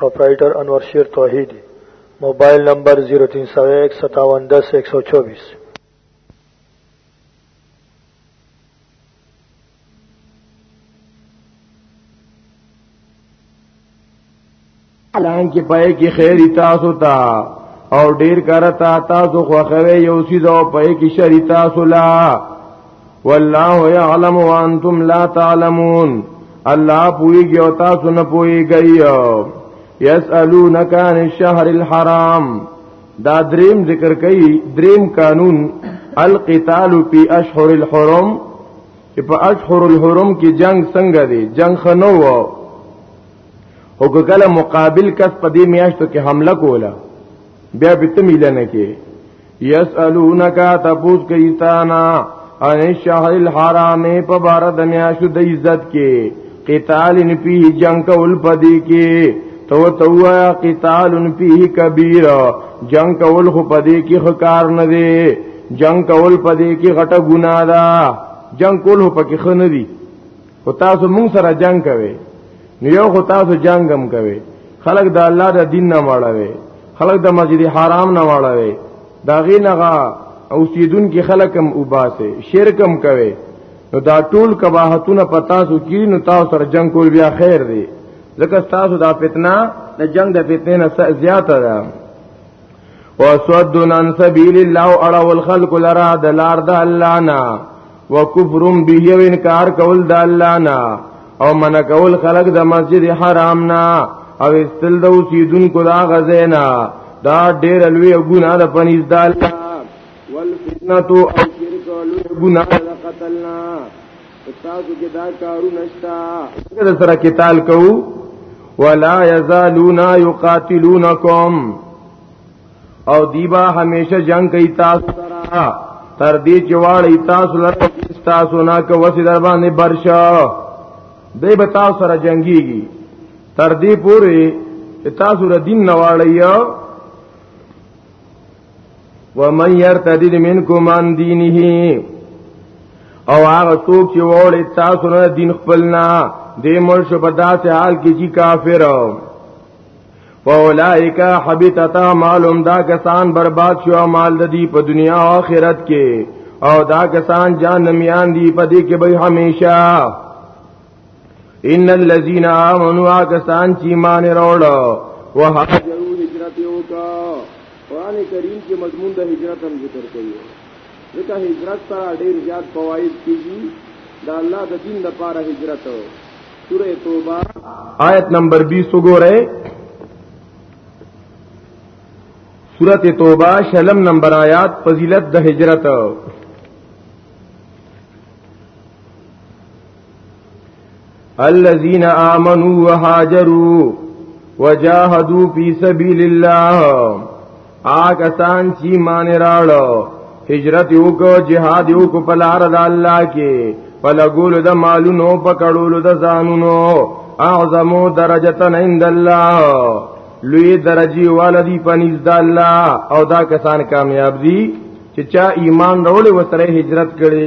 پروپرائیٹر انور شیر توحیدی موبایل نمبر 03015710124 الان کې پای کې خیر تاسو ته او ډیر کرتا تاسو خو خوي یو سیزو پای کې شری تاسو لا والله يعلم وانتم لا تعلمون الله پويږي او تاسو نه پويږئ يسالونك عن الشهر الحرام دا دریم ذکر کوي دریم قانون القتال فی اشهر الحرم چې په اشهر الحرم کې جنگ څنګه دی جنگ خنو وو او کله مقابل کس په دې میاشتو کې حمله کوله بیا به ته ملنه کې یسالونک تبوس کیتانا ان الشهر الحرام په بار د میاشتو د عزت کې قتال ان پی جنگ کول پدی کې تو تو قتال ان پی کبیر جنگ کول خو پدی کې خکار نه دی جنگ کول پدی کې غټه ګناه ده جنگ کول خو پکې خنه دی خو تاسو مونږ سره جنگ کوي نو یو خو تاسو جنگم کوي خلق د الله د دین نه واړوي خلق د مسجد حرام نه واړوي دا غینغه او سیدون کې خلقم وباسه شرکم کوي نو دا ټول کباحتونه پتا سو کی نو تاسو سره جنگ کول بیا خیر دی ځکه تاسو دا فتنه د جنگ د فتنې نه زیاته ده وصدن عن سبيل الله اړه والخلق لرا د لار د الله نه وکفر به او انکار کول د الله نه او من کول خلق د مسجد حرام نه او استل د اوسیدون کو دا غزینا دا ډیر لوی ګناه د پنځ د الله والفتنه او شرک لوی ګناه د قتلنا تاسو کې دا کارونه شتا سره سره قتال کوو ولا یزالون یقاتلونکم او دیبا همیشه جنگ کوي تاسو سره تر دې چې واړی تاسو لپاره تاسو نه کو وسی در باندې برشا دی به تاسو سره جنگيږي تر دې پوري تاسو ردین نواړی ومن يرتد منكم عن دينه او هغه څوک چې وړي تاسو نه دین خپلنا د ملک په داسې حال کې چې کافر فاولائک حبطت اعمالهم دا کسان برباد شو اعمال د دې په دنیا او آخرت کې او دا کسان جهنميان دي په دې کې به هميشه ان الذين امنوا کسان چې ایمان وروړ او هاجروا هجرت وکا قران کریم کې مضمون د هجرت هم ذکر کوي ځکه هجرت سره ډیر زیات فواید کیږي دا الله د دین لپاره هجرت سوره توبه آیت نمبر 20 وګورئ سورت توبہ شلم نمبر آیات فضیلت د هجرت الذين آمنوا وهاجروا وجاهدوا في سبيل الله آګه سان چې مان راړو هجرت یو کو جهاد یو کو په لار د الله کې په لګول د مالونو په کړولو د ځانونو اعظمو درجتن عند الله لوی درجی والدی پنیز د الله او دا کسان کامیاب دي چې چا ایمان راوړي وسره هجرت کړي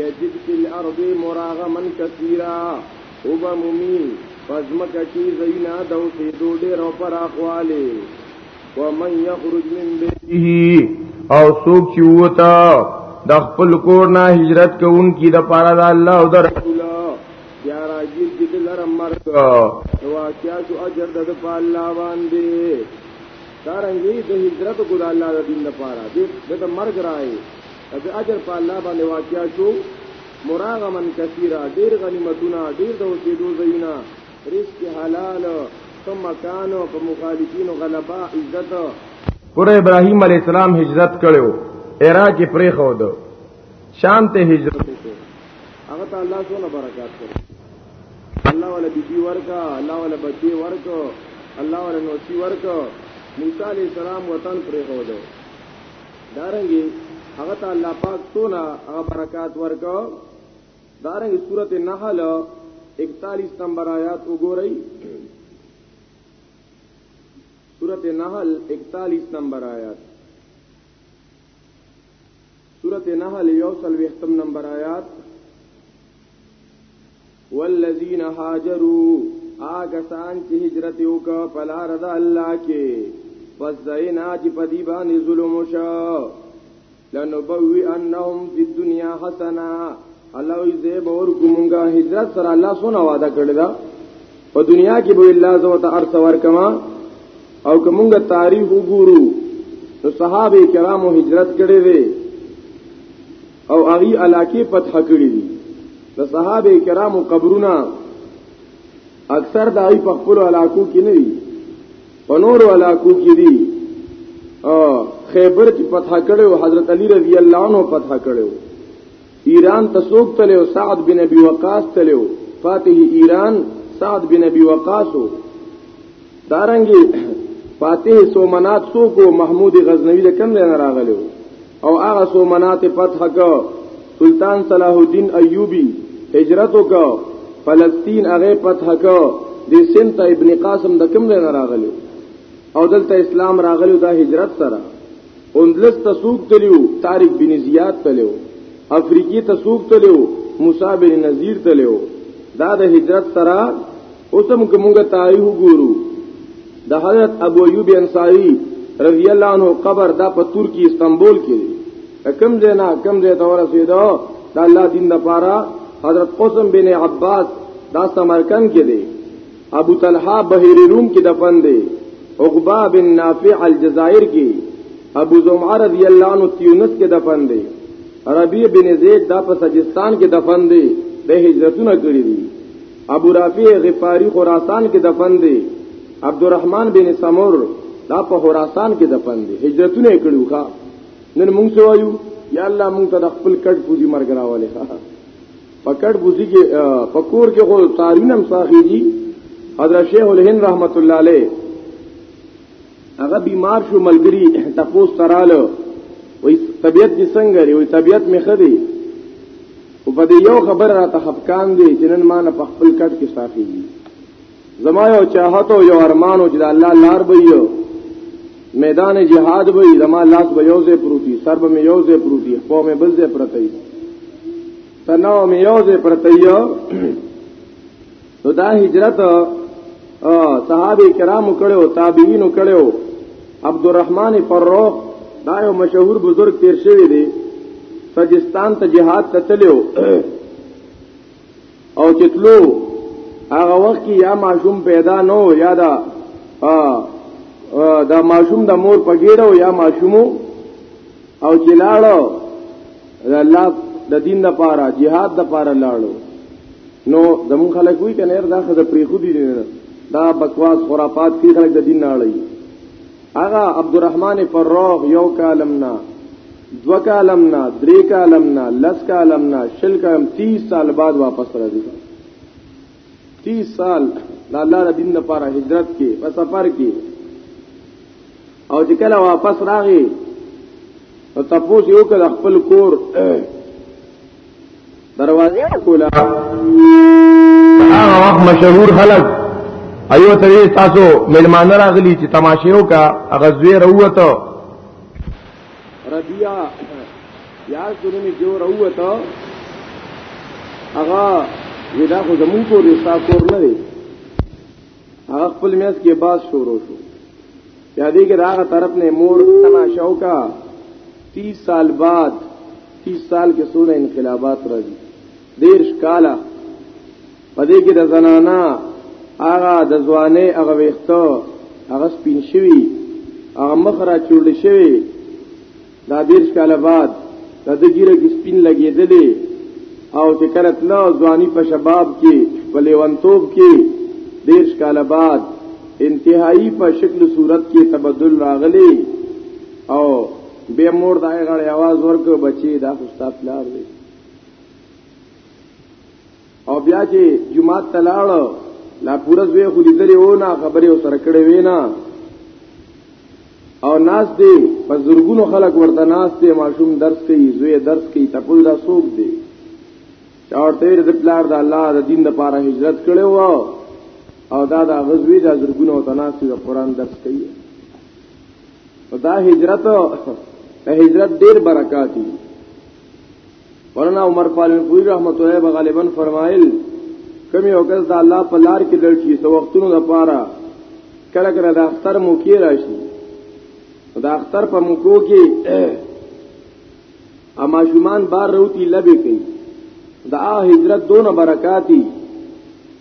یجد فی الارض مراغما کثیرا او به مومي پزمکه کې زینا د اوسېدو ډېر او پراخواله ومن یخرج من بیته او څوک چې وتا د خپل کور نه هجرت کوونکی د پاره د الله او د رسول یا راجل چې د لرم مرګ واقعیا شو اجر د په الله باندې دارنګي د هجرت کو د الله د دین لپاره د مرګ راي د اجر په الله باندې واقع شو مراغمن کثیره ډیر غنیمتونه ډیر د اوسېدو ځایونه رزق حلال ثم مکانو په مخالفینو غلبا عزت پر ابراهیم علی السلام هجرت کړو عراق کې پرې خو دو شام ته هجرت وکړو هغه ته الله سونه برکات کړو الله ولا بیبي ورکا الله ولا بچي ورکو الله ولا نوسی ورکو موسی علی السلام وطن پرې خو دو دارنګي هغه ته الله پاک څونه هغه برکات ورکو دارنګي سورته نحل 41 نمبر آیات وګورئ سورته نحل 41 نمبر آیات سورته نحل یو سلوختم نمبر آیات والذین هاجروا آګه سان چې هجرت وکړ په لار د الله کې پس زینا چې په دی باندې ظلم وشو لنبوی انهم فی الدنیا حسنا الله یې زیب اور کومګه هجرت سره الله سونه وعده کړی دا په دنیا کې به الله زو ته ارث ورکما او کومګه تاریخ وګورو نو صحابه کرامو هجرت کړی دی او هغه علاقه فتح کړی دي د صحابه کرامو قبرونه اکثر د ای په خپل علاقو کې نه دي په نور علاقو کې دي او خیبر کې فتح کړو حضرت علی رضی الله عنه فتح کړو ایران ته سوق تلو سعد بن ابي وقاص تلو فاتح ایران سعد بن ابي وقاص دارنګي فاتح سومنات سوق محمود غزنوی له کوم نه راغلو او هغه سو منات فتح کو سلطان صلاح الدین ایوبی هجرت کو فلسطین هغه فتح کو د سنت ابن قاسم د کوم نه راغلی او دلته اسلام راغلی دا هجرت سره اندلس ته سوق تلیو طارق بن زیاد تلیو افریقی ته سوق تلیو موسی بن نذیر تلیو دا د هجرت سره اوسم کومه تاریخ ګورو د حضرت ابو ایوب انصاری رضی الله عنه قبر دا په ترکی استنبول کې کم دینا کم دی ته ورسېدو د الله دین د پاره حضرت قسم بن عباس دا سمرقند کې دی ابو طلحه بحیر روم کې دفن دی عقبہ بن نافع الجزائر کې ابو زمعه رضی الله عنه تیونس کې دفن دی ربیع بن زید دا په سجستان کې دفن دی د هجرتونه کړی دی ابو رافع غفاری خراسان کې دفن دی عبدالرحمن بن سمور دا په خراسان کې دفن دی هجرتونه کړو ښا نن موږ سو وایو یا الله موږ ته د خپل کډ پوزي مرګ راولې په کډ پوزي کې په کور کې خو تارینم ساخی دي حضرت شیخ الهند رحمت الله علیه هغه بیمار شو ملګری تپوس تراله وای طبیعت دې څنګه لري وای طبیعت مې خدي او په دې یو خبر را ته خفقان دي چې نن ما نه په خپل کټ کې صافي دي زما یو چاهت او یو ارمان او چې الله لار به یو میدان جهاد به زما لاس به یو ځای پروتي سر به یو ځای پروتي خو مې بل ځای پرته تناو مې یو ځای پرته یو نو دا هجرت صحابه کرامو کړو تابعینو کړو عبدالرحمن فروخ دا یو مشهور بزرگ تیر شوی دی سجستان ته جهاد ته تلو او چتلو هغه وخت کې یا معشوم پیدا نو یا دا دا معشوم د مور په ګیرو یا معشومو او چې لاړو د الله د دین د پاره jihad د پاره لاړو نو زمون خلک وی کنه دا خزه پری خو دي دا بکواس خرافات کی خلک د دین نه اړي اغا عبدالرحمن فروغ یو کالمنا دو کالمنا درې کالمنا لس کالمنا شل کالم 30 سال بعد واپس راځي 30 سال د الله د دین لپاره هجرت کې په سفر کې او چې کله واپس راغی او تاسو یو کله خپل کور دروازه کولا هغه وخت مشهور خلک ایو ته تاسو ملمانه راغلی چې تماشې وکا هغه زوی وروته ربیا یا ګورنی جو وروته هغه ودا خو زمون کو رسا کور نه دی هغه خپل میاس کې باز شروع شو یا دې کې راغه طرف نه مور تماشا وکا 30 سال بعد 30 سال کې سونه انقلابات راځي دیرش کالا پدې کې د زنانا هغه د ځوانې هغه وخته هغه سپین شوی هغه مخ را چول شوی دا دیرش کاله بعد د د ګیره کې سپین لګېدلې او چې کله تلو ځواني په شباب کې په لیونتوب کې دیرش کاله بعد انتهایی په شکل صورت کې تبدل راغلی او به مور دای غړې आवाज ورکړ بچي دا خوستا پلار دی او بیا چې جمعه ته لاړ لا پوره زوی خو لیدلې و نه خبرې سره کړې وینا او ناس دی په زرګونو خلک ورته ناس دی ماشوم درس کوي زوی درس کوي تاسو دا سوق دی چا ورته د پلار د الله د دین لپاره هجرت کړي وو او دا د غزوی د زرګونو تناسي د قران درس کوي دا هجرت هجرت ډیر برکات دي ورنا عمر پالنپوری رحمت الله به غالبا فرمایل کمی او کس د الله په لار کې لړ شي سو وختونو د پاره کله کله د اختر موکي راشي د اختر په موکو کې اما شومان بار روتی لبه کوي دا هجرت دون برکاتی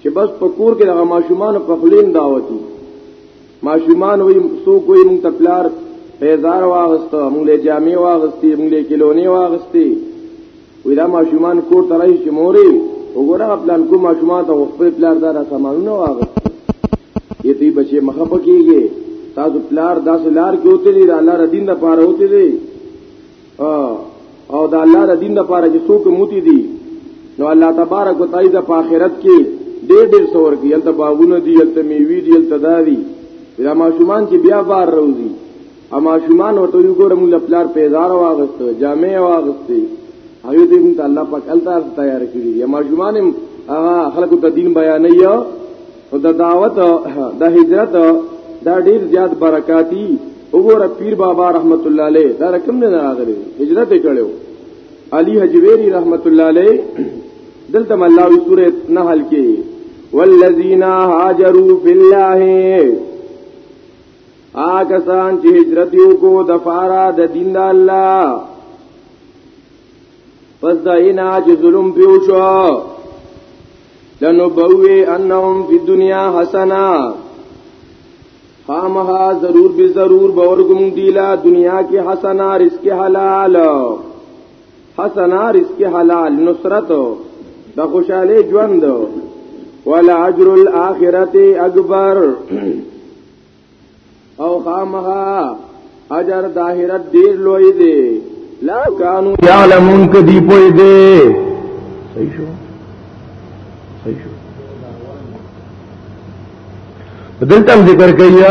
چې بس په کور کې د ماشومان په خلین دعوتي ماشومان وي سو کوی مونږ ته پلار پیزار واغسته مونږ له جامې واغستې مونږ له کلونې واغستې وی دا ماشومان کور ته راشي موري وګوره خپلان کو ماشومان ته خپل پلار دار سامانونه واغسته یتي بچي مخه پکېږي تاسو پلار داسې لار کې وته دي الله ردین د پاره وته دي او دا الله د دین لپاره چې څوک موتی دي نو الله تبارک وتعالى د آخرت کې ډېر ډېر څور کې یلته باغونه دي یلته میوي دي یلته دادي دا ماشومان چې بیا بار روزي اما شومان ورته یو ګور موږ پلار پیزار واغست جامع واغست هغه دې موږ الله پاک الته تیار کړی یا ماشومان هغه خلکو ته دین بیانې او د دعوت د هجرت دا ډیر زیات برکاتی وګوره پیر بابا رحمت الله علیه دا رقم نه راغلی هجرت کړو علی حجویری رحمت الله علیه دلته ملاوی سوره نحل کې والذین هاجروا فی الله آګه سان چې هجرت یو کو د فارا د دین د الله پس دا اینا چې ظلم پیو شو لنبوی انهم فی دنیا حسنا خامها ضرور به ضرور باورګم دیلا دنیا کې حسنا رزق حلال حسنا رزق حلال نصرت د خوشاله ژوند ولا اجر الاخرته اکبر او خامها اجر داهرت ډیر لوی دی لا کانو یعلمون کدی پوی دی صحیح شو صحیح شو دلته ذکر کوي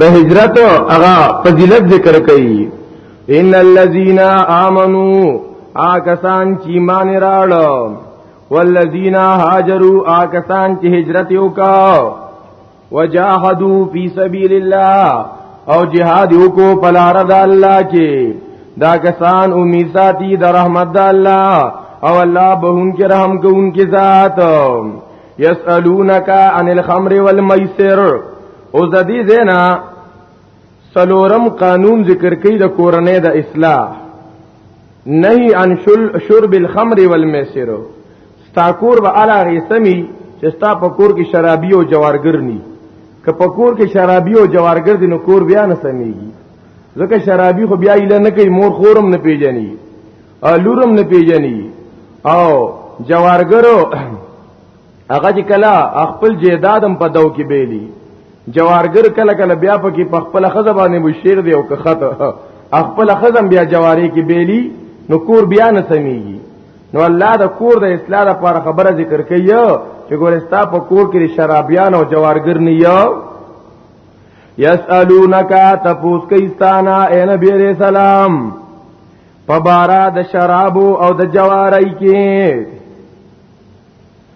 د هجرت هغه فضیلت ذکر کوي ان الذين امنوا آکسان چې مان راړ والذین هاجروا آکسان چې هجرت وکاو وجاهدوا فی سبیل الله او جهاد وکړو په لار د الله کې دا کسان امید ساتي د رحمت د الله او الله به هم کې رحم کوونکې ذات یسالونک عن الخمر والمیسر او د دې زینا سلورم قانون ذکر کوي د کورنۍ د اصلاح نهي عن شرب الخمر والمیسر ستا کور به الا غیسمی چې ستا په کور کې شرابي او جوارګر ني که په کور کې شرابي او جوارګر دي نو کور بیا نه سميږي ځکه شرابي خو بیا اله نه کوي مور خورم نه پیژني لورم نه پیژني او جوارګرو هغه چې کلا خپل جیدادم په دو کې بیلی جوارګر کله کله بیا پکې په خپل خزه باندې مشیر دی او که خطه خپل خزم بیا جواری کې بیلی نو کور بیا نه سميږي نو الله د کور د اصلاح لپاره خبره ذکر کوي چې ګورستا په کور کې شرابيان او جوارګر نه یو یسالونک تفوس کیستانا اے نبی علیہ السلام پبارا د شرابو او د جواری کې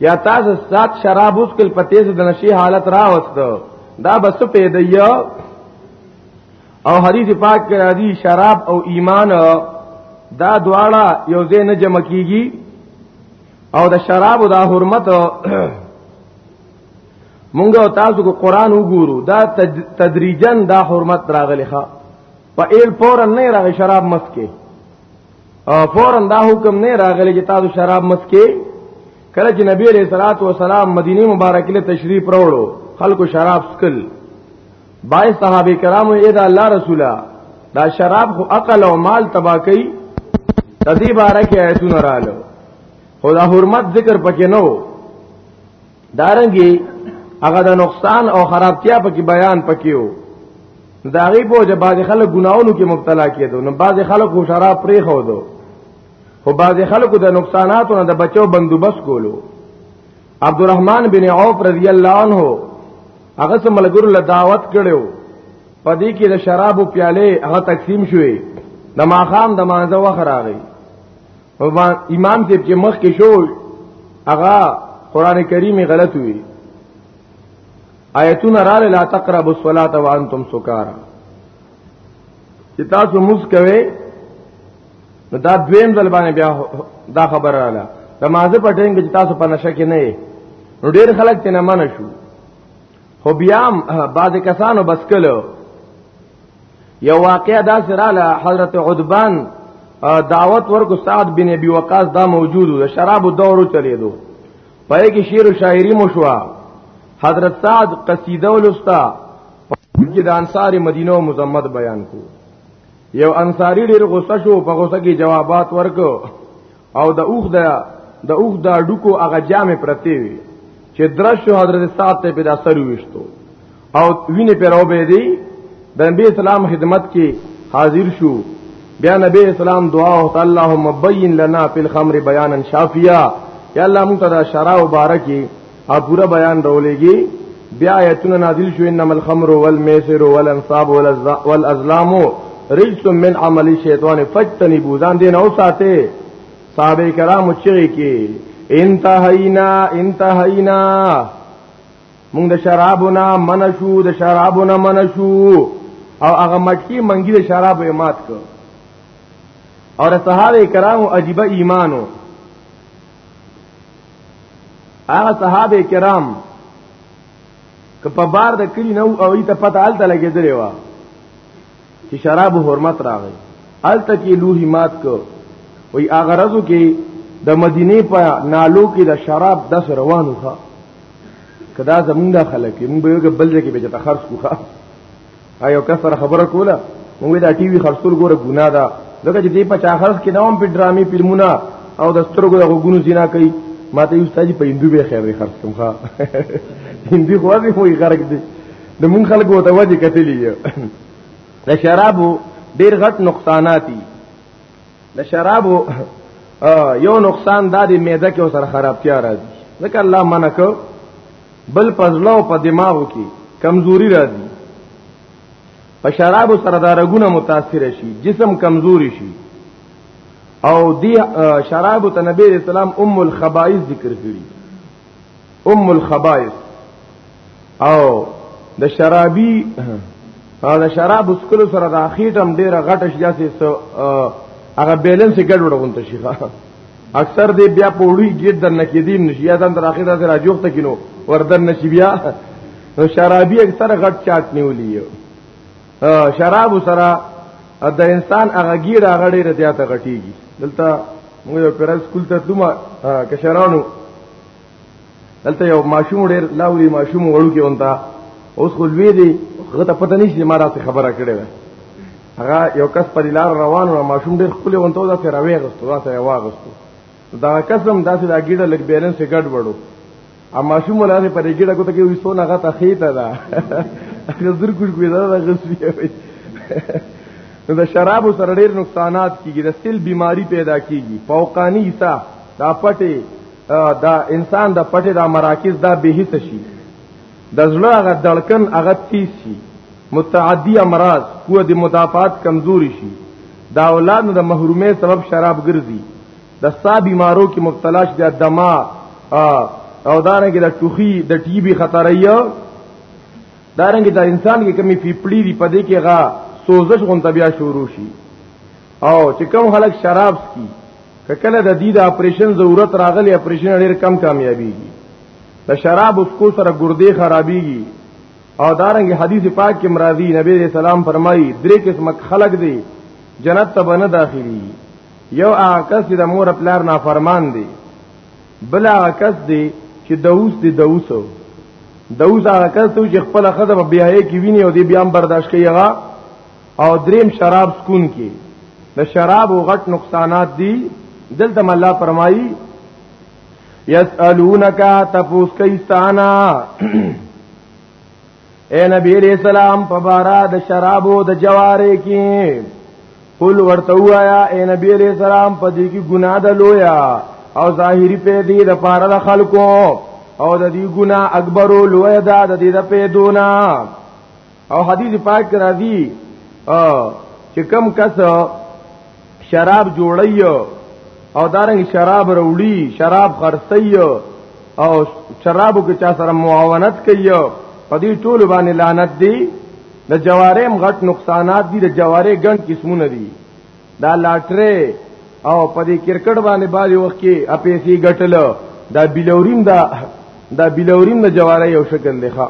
یا تاسو سات شراب اوس کل پتیز د نشي حالت را وست دا بس پیدیا او حدیث پاک کې راځي شراب او ایمان دا دواړه یو ځای نه جمع کیږي او د شراب دا حرمت مونږ او تاسو کو قران وګورو دا تدریجن دا حرمت راغلی ښا په ایل پورن نه راغی شراب مسکه او فورن دا حکم نه راغلی چې تاسو شراب مس کې کله چې نبی علیہ الصلوۃ والسلام مدینه مبارک له تشریف راوړو خلکو شراب سکل بای صحابه کرامو اې دا الله رسوله دا شراب خو عقل او مال تبا کوي تدی بارکه ایتون رالو خدا حرمت ذکر پکې نه دارنګي هغه د نقصان او خرابتیا په کې بیان پکيو دا غي په چې بعض خلک ګناونو کې مبتلا کېدو نو بعض خلک خو شراب پرې خو دو خو بعض خلکو د نقصاناتو نه د بچو بندوبست کولو عبدالرحمن بن عوف رضی الله عنه هغه سم ملګرو له دعوت کړو پدې کې د شرابو پیاله هغه تقسیم شوې د ماخام د مانځه وخت راغی امام دې چې مخ کې شو هغه قران کریم غلط وی آیتونه را لا تقربوا الصلاة وانتم سکارا چې تاسو موږ کوي نو دا دویم ځل باندې بیا دا خبر رااله د مازه په ټینګ چې تاسو په نشه کې نه یې نو ډیر خلک تنه منه شو خو بیا بعض کسانو بس کلو یو واقعا دا سراله حضرت عدبان دعوت ورکو سعد بن ابي وقاص دا موجود و شراب دورو چلی دو پای کې شعر او شاعری مشوا حضرت سعد قصیده ولستا چې د انصار مدینه او مزمت بیان کو یو انصاری ډیر غوسه شو په غوسه کې جوابات ورکو او د اوخ د د اوخ د ډکو هغه جامې پرتی وي چې درشو حضرت سعد ته پیدا سر وشتو او وینې پر او به دی د نبی اسلام خدمت کې حاضر شو بیا نبی اسلام دعا او اللهم بین لنا فی الخمر بیانا شافیا یا الله مونږ ته شراب مبارکي او پورا بیان راولېږي بیا آیتونه نازل شو انما الخمر والمیسر والانصاب والازلام رجس من عمل الشیطان فاجتنبوا ځان دین او ساته صحابه کرام چې کې انتهینا انتهینا مونږ د شرابونه منشو د شرابونه منشو او هغه مټکی منګي د شراب یې مات کړ او صحابه کرامو عجیب ایمانو هغه صحابه کرام که په بار د کلی نو او ایت پته الته لګیدلې و چې شراب حرمت راغی الته کې لوهي مات کو وی هغه رزو کې د مدینه په نالو کې د شراب داس روانو ښه کدا زمونږ خلک موږ به یو بل ځای کې به ته خرڅ کوخه ایو کس سره خبره کوله موږ دا ټي وي خرڅول ګوره ګناه ده لکه چې دې په چا خرڅ کې نوم په ډرامي فلمونه او د سترګو د غوګونو زنا کوي ما ته یو ستاجی په هندو به خیر دی خرڅ کوم ښا هندي خو دې خو یې غرق دي د مون خلکو ته وځي کتلې د شرابو ډیر غټ نقصانات دي د شرابو یو نقصان دا دی معده کې سره خرابتیا راځي ځکه الله منع کو بل پزله او په دماغو کې کمزوري راځي په شراب سره دا رګونه متاثر شي جسم کمزوري شي او دی شراب ته نبی رسول الله ام الخبائث ذکر کړي ام الخبائث او د شرابي او د شراب اسکلو سره د اخیټم ډیره غټه شي چې هغه بیلنس ګډوډ غونته شي اکثر دې بیا په وړي ګډ دن کېدین نشي یا دن تر اخره سره راجوخ ته کینو وردن نشي بیا نو شرابي اکثر غټ چاټ نیولې یو شراب سره د انسان هغه ګیر هغه ډیره زیاته غټیږي دلته موږ یو پرل سکول ته تلو ما کشرانو دلته یو ماشوم ډیر لاوري ماشوم وړو کې ونتا اوس خو لوی دی هغه ته پته نشي ما راته خبره کړې ده هغه یو کس پر لار روان و ماشوم ډیر خپل ونتا دا سره وېغستو دا سره واغستو دا قسم داسې دا ګیډه لګ بیلنس ګډ وړو ا ماشوم ولاله پر ګیډه کوته کې وسو نه غته خېته ده هغه زر کوش کوي دا غسوي نو د شراب سره ډیر نقصانات کیږي د سیل بیماری پیدا کیږي فوقانی سا دا پټه دا انسان د پټه د مراکز دا به هیڅ شي د زړه هغه دړکن هغه تیز شي متعدی امراض قوت د مدافعات کمزوري شي دا اولاد د محرومه سبب شراب ګرځي د سا بیمارو کې مبتلا شي د دما او دانه کې د ټوخي د ټي بي خطر ایو دارنګ د انسان کې کمی فیپړی دی پدې کې غا سوزش غون بیا شروع شي او چې کوم خلک شراب سکي کله د دې د اپریشن ضرورت راغلی اپریشن ډیر کم کامیابیږي د شراب اس کو سره ګردې خرابيږي او دارنګ حدیث پاک کې مرادي نبی رسول الله فرمایي درې قسمه خلق دي جنت ته بنه داخلي یو آکس د مور پلار نافرمان دي بل آکس دي چې دوس دي دوسو دوس آکس ته چې خپل خدمت بیا یې کې ویني او دې بیا برداشت کوي هغه او دریم شراب سکون کی د شراب او غټ نقصانات دي دلته الله فرمایي یسالونک تفوس کیستانا اے نبی علیہ السلام په بارا د شرابو د جواره کې قل ورته وایا اے نبی علیہ السلام په دې کې ګناه د لویا او ظاهری په دې د پاره د خلکو او د دې ګناه اکبر لویا د دې د پیدونه او حدیث پاک کرا دی چې کم کس شراب جوړی او دارنګ شراب وروړي شراب خرڅي او شرابو کې چا سره معاونت کوي په دې ټول باندې لعنت دی د جواره مغټ نقصانات دي د جواره ګڼ قسمونه دي دا لاټره او په دې کرکټ باندې باندې وخت کې اپیسی ګټل دا بلوریم دا دا بلوریم د جواره یو شکل دی ښا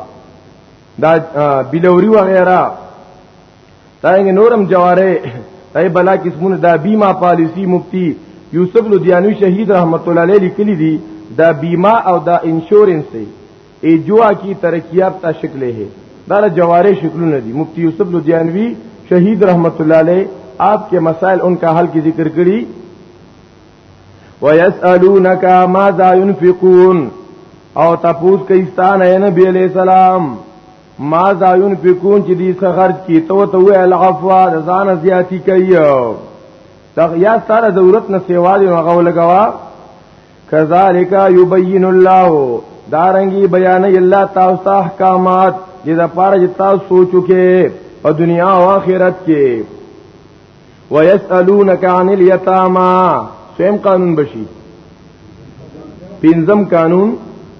دا بلوري وغیرہ دا یې نورم جواره دای بلا قسمونه دا بیمه پالیسی مفتی یوسف لودیانوی شهید رحمت الله علیه لیکلی دی دا بیمه او دا انشورنس دی ای جوا کی ترقیاب تا شکل ہے دا جواره شکلونه دي مفتی یوسف لودیانوی شهید رحمت الله علیه آپ کے مسائل ان کا حل کی ذکر کړي ويسالونك ماذا ينفقون او تاسو کې ستان اے نبی علیہ السلام ماذا ينفقون چې دې سخر کی تو ته وی العفو رضان زیاتی کوي دا یا ستاره ضرورت نه سیوا دی هغه لګوا کذالک یبین الله دارنګي بیان الله تاسو ته احکامات دې د پاره چې تاسو سوچو کې په دنیا او آخرت کې ويسالونك عن اليتامى سیم قانون بشي پنځم قانون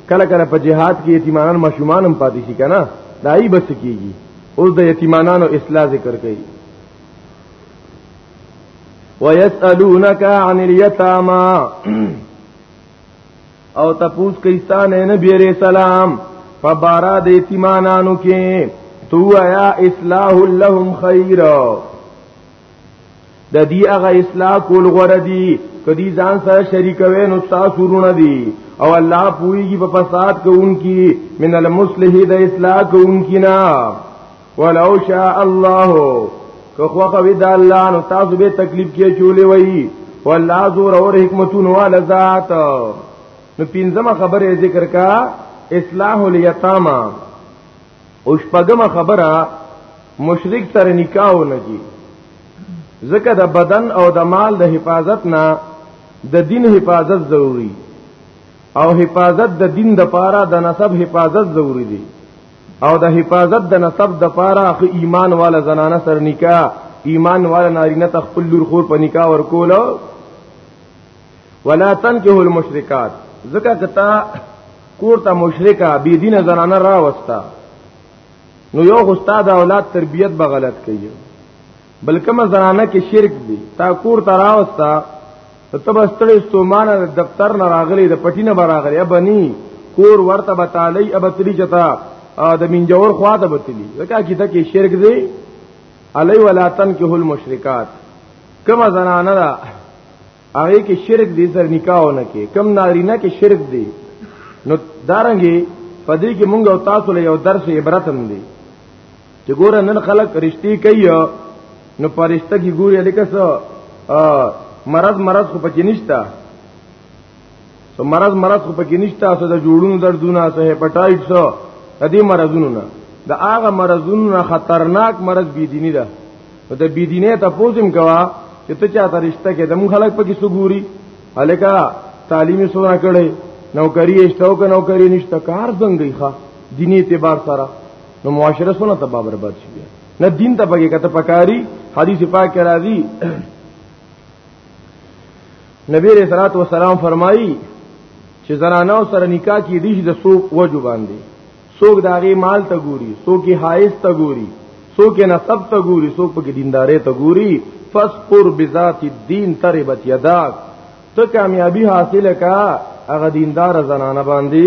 کله کله په جهاد کې یتیمانان ماشومان هم پاتې شي کنه دای بس کیږي اوس د یتیمانانو اصلاح ذکر کوي ويسالونك عن اليتامى او تپوس کیستان نبی علیہ السلام فبارا د یتیمانانو کې تو یا اصلاح لهم خیر د دې هغه اصلاح کول غره دي کدی ځان سره شریکوي نو تاسو ورونه دي او الله پويږي په فساد کوونکی من المصلح د اصلاح کوونکی نه ولو شاء الله که خو خو د الله نو تاسو به تکلیف کې چولې وای والله زور اور حکمتون وال ذات نو پینځمه خبره ذکر کا اصلاح الیتاما او شپږمه خبره مشرک سره نکاح نه کی ځکه د بدن او د مال د حفاظت نه د دین حفاظت ضروری او حفاظت د دین د پاره د نسب حفاظت ضروری دی او د حفاظت د نسب د پاره خو ایمان والا زنانه سر نکاح ایمان والا نارینه تخپل لور خور په نکاح ورکول ولا تنکه المشرکات زکه کتا کور ته مشرکا بی دین زنانه را وستا نو یو استاد اولاد تربیت به غلط کوي بلکې ما زنانه کې شرک دي تا کور ته را وستا ته بس تړې ستومانه دفتر نه راغلی د پټی نه راغلی ابني کور ورته بتالی ابتلی چتا د منجور خوا ته بتلی ځکه کیته کې شرک دی علی ولا تنکه المشرکات کما زنانه دا هغه کې شرک دی سر نکاح نه کې کم نارینه کې شرک دی نو دارنګي پدې کې مونږ او تاسو له یو درس عبرت هم دی چې ګور نن خلک رښتې کوي نو پرشته کی ګوري لکه څه مرض مرض خو پکې نشتا سو مرض مرض خو پکې نشتا سو د جوړونو دردونه سو هپټایټ سو د دې مرزونو نه د هغه مرزونو نه خطرناک مرض بی دینی ده د بی دینه ته پوزم کوا چې ته چا ترشته کې د مون خلک پکې سګوري الکا تعلیمي سونه کړي نوکری اشتاو که نوکری نشته کار څنګه ښه دیني اعتبار سره نو معاشره سونه تباہ برباد شي نه دین ته پکې کته پکاري حدیث پاک راځي نبی رسول الله والسلام فرمایي چې زنانو سره نکاح کې دي د سوق وجو باندې سوق داغي مال ته ګوري سوق کی حایز ته ګوري سوق کې نسب ته ګوري سوق په دیندارې ته ګوري فسقر بذات الدين تربت يداک ته کامیابی حاصله کا هغه دیندار زنانه باندې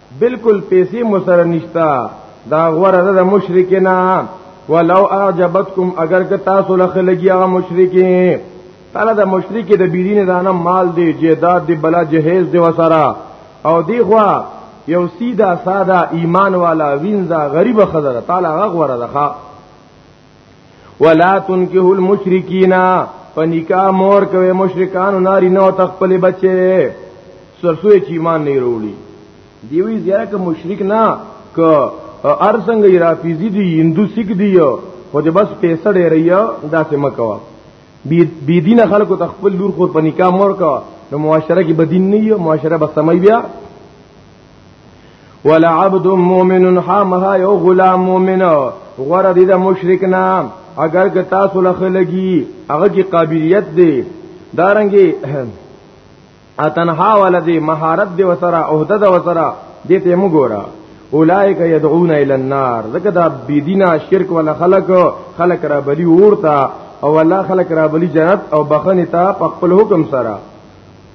بالکل پیسې مو سره نشتا دا غوړه ده د مشرکینا ولو اعجبتکم اگر که تاسو له خلګي هغه مشرکین تعالی د مشرکی د بیرینه دانه مال دی جیداد دی بلا جهیز دی وسرا او دی خوا یو سیدا ساده ایمان والا وینځه غریب خزر تعالی هغه غوړه ده ولا تنکه المشرکین په نکاح مور کوي مشرکان ناری نو تخپل بچي سرسوې چې ایمان نه وروړي دی وی زیاره که مشرک نه که ارسنګ رافیزی دی هندو سیک دی خو دې بس پیسې ډېریا داسې مکوا بی دین خلکو ته خپل لور خور په نکاح مور کا نو معاشره کې بدین نه یو معاشره به سمای بیا ولا عبد مؤمن حامها یو غلام مؤمن غره دي د مشرک نه اگر که تاسو لخه لګي هغه کی قابلیت دی دارنګي اتنها ولدي مهارت دی وسره عہده دی وسره دې ته موږ ګورا اولائک يدعون الى النار زکه دا بی دینه شرک ولا خلق خلق را بلی ورتا او الله خلق را بلی جنت او بخنه تا په خپل حکم سره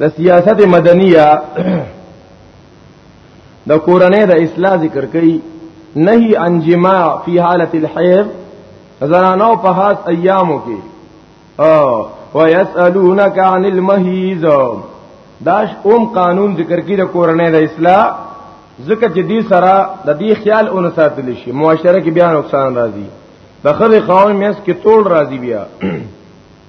د سیاست مدنیه د کورنۍ د اصلاح ذکر کړي نهي عن جماع فی حالت الحیض زنانو په خاص ایامو کې او ويسالونک عن المحیض داش اوم قانون ذکر کړي د کورنۍ د اصلاح ځکه چې دې سره د دې خیال اون ساتل شي معاشره کې بیا نقصان راځي د خره خاون میس کې توړ راځي بیا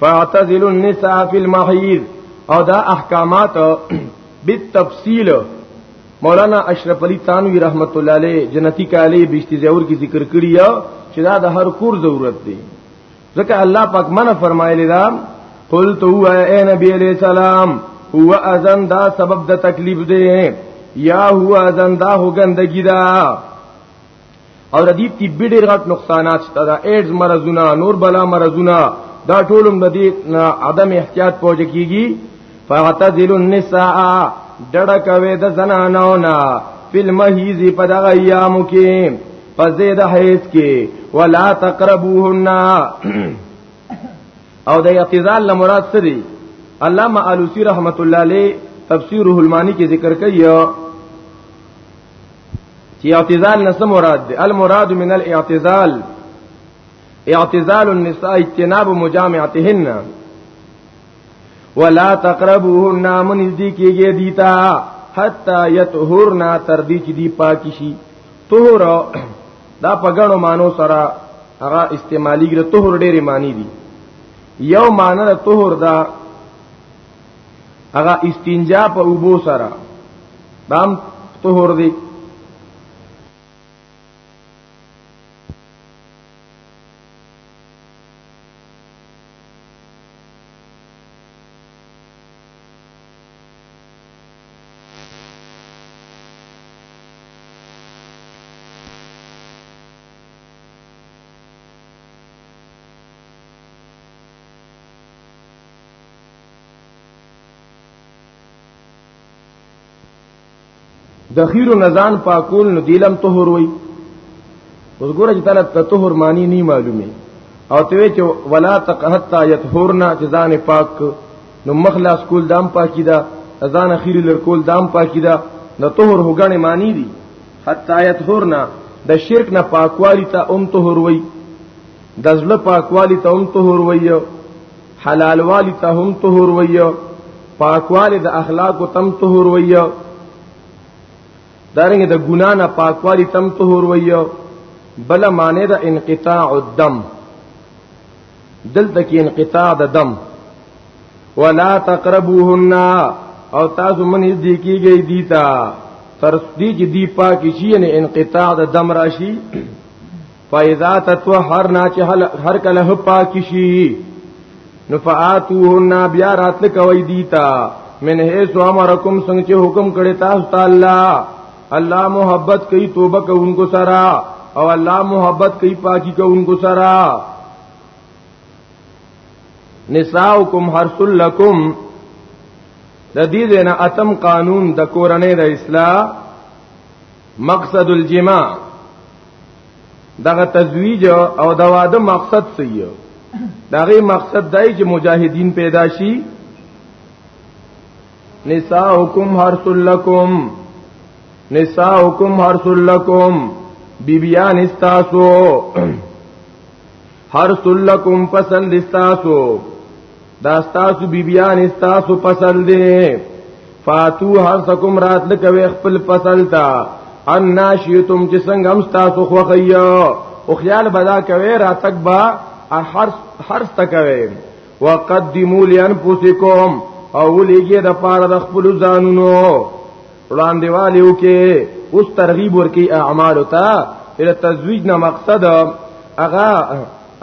فاعتزلوا النساء فی المحیض او دا احکامات بالتفصیل مولانا اشرف علی تانوی رحمت الله علیه جنتی کالی بیشتی زور کی ذکر کړی چې دا د هر کور ضرورت دی ځکه الله پاک منه فرمایلی دا قلت هو اے نبی علیہ السلام هو اذن دا سبب د تکلیف دی یا هو اذن دا هو ګندګی دا او د دې طبي ډېر غټ نقصانات شته دا ایډز مرزونه نور بلا مرزونه دا ټولم د دې عدم احتیاط پوج کیږي فاعتذل النساء ډډه کوي د زنانو نه فل مهیز په دغه ایامو کې په زید حیث کې ولا تقربوهن او د اعتزال نه مراد څه دی علامه علوسی رحمت الله علیه تفسیره المانی کې ذکر کوي چې اعتزال نس مراد دی المراد من الاعتزال اعتزال النساء اجتناب مجامعتهن ولا تقربوهن من دې کېږي دیتا حتا یطهرنا تر دې چې دی پاکی شي طهور دا پګړو مانو سره هغه استعمالي ګره طهور ډېری معنی دي یو معنی طهور دا هغه استنجا په اوبو سره دام طهور دی دخیل نزان پاکول نو دیلم طهر وای اوس ګوره چې تعالی ته طهر معنی نه معلومه او ته چې ولا تقحتا یطهرنا چې ځان پاک نو مخلاص کول دام پاکی دا ځان اخیر لر کول دام پاکی دا د طهر هوګنې معنی دي حتا یطهرنا د شرک نه پاکوالی ته ام طهر وای د زړه پاکوالی ته هم طهور وایو حلال والی ته هم طهور وایو پاکوالی د اخلاق او تم طهور وایو دارنګه د ګنا نه پاکوالی تم طهور وایو بل معنی د انقطاع الدم دلته کې انقطاع د دم ولا تقربوهن او تاسو من دې کیږي دیتا تر دې چې دی پاک شي نه انقطاع د دم راشي فاذا تطهرنا چې هر کله پاک شي نو فاتوهن بیا راتل کوي دیتا من هیڅ امرکم څنګه چې حکم کړی تاسو ته الله الله محبت کوي توبه کوونکو سره او الله محبت کوي پاکي کوونکو سره نساؤکم حرس لکم د دې دنا اتم قانون د کورنۍ د اصلاح مقصد الجماع دغه تزویج او د واده مقصد څه یو دغه مقصد دای چې مجاهدین پیدا شي نساءکم حرث لکم نساءکم حرث لکم بیبیان استاسو هر سلکم فصل لستاسو دا ستاسو بیبیان ستاسو فصل دی فاتو هر سکم رات لکوي خپل فصل تا ان ناشیتم چې څنګه هم ستاسو خوخیا او خیال بدا کوي راتک با هر هر تکوي وقدموا لانفسکم او لګي د پاره د خپل ځانونو وړاندې والی وکي اوس ترغیب ورکی اعمال ته ال تزویج نه مقصد اغا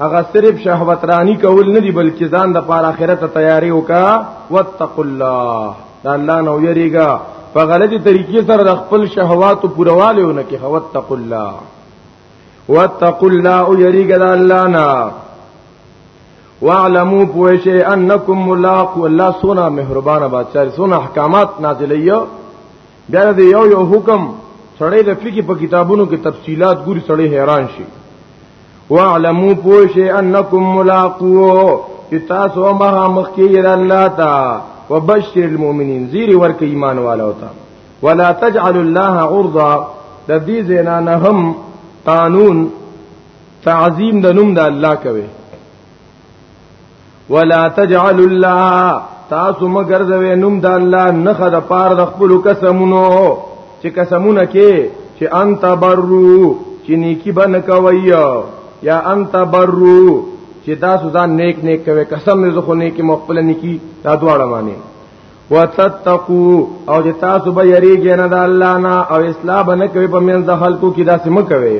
اغا صرف شهوت رانی کول نه دی بلکې ځان د پاره آخرت تیاری وکا واتقوا الله دا الله نو یریګا په غلطی طریقې سره د خپل شهوات پورواله ونه کې واتقوا الله واتقوا الله یریګا الله نه واعلموا پوښی انکم ملاق الله سونا مهربان بادشاہ سونا احکامات نازلیو بیا د یو یو حکم سړی د فقې په کتابونو کې تفصيلات ګوري سړی حیران شي واعلموا پوښی انکم ملاقو چې تاسو مها مخکې الله تا وبشر المؤمنین زیر ورکه ایمان والا وتا ولا تجعل الله عرضا د دې زنانه هم قانون تعظیم د نوم د الله کوي ولا تجعل الله تاسو مگر زوی نوم د الله نه خد پار د خپل قسمونو چې قسمونه کې چې انت برو چې نیکی بن کوي یا انت برو چې تاسو ځان نیک نیک کوي قسم دې خو نیکی مخبل نیکی دا دواړه معنی وتتقو او چې تاسو به یریږئ نه د الله نه او اصلاح بنه کوي په من د خلکو کې داسې مکوي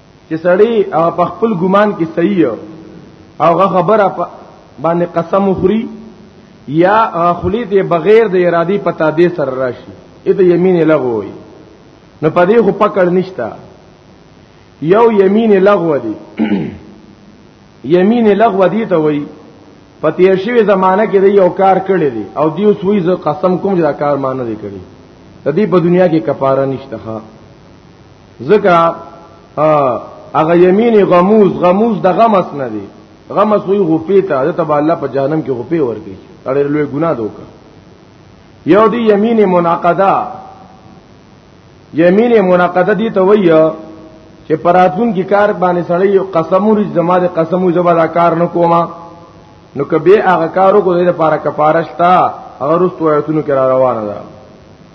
چې سړی په خپل ګمان کې صحیح او هغه خبره باندې قسم خوري یا خلی دې بغیر د ارادي پتا دې سر راشي اته یمین لغو وي نو پدې خو پکړ نشتا یو یمین لغو دی یمین لغو دی ته وای په تیر شوی زمانہ کې یو کار کړی دی او دی اوس وی زه قسم کوم چې دا کار مان نه دی کړی د دې په دنیا کې کفاره نشته ځکه هغه یمین غموز غموز د غمس نه دی غمس وی غپی ته د تبا الله په جهنم کې غپی ورګي اړې لوی ګناه دوکا یو دی یمین مناقضه یمین مناقضه دی ته وی چې پراتون کې کار باندې سړی یو قسم وري زما د قسم وي زما دا کار نه کوما نو کبه هغه کارو کو د لپاره کفاره شتا هغه رستو آیتونو کې را روانه ده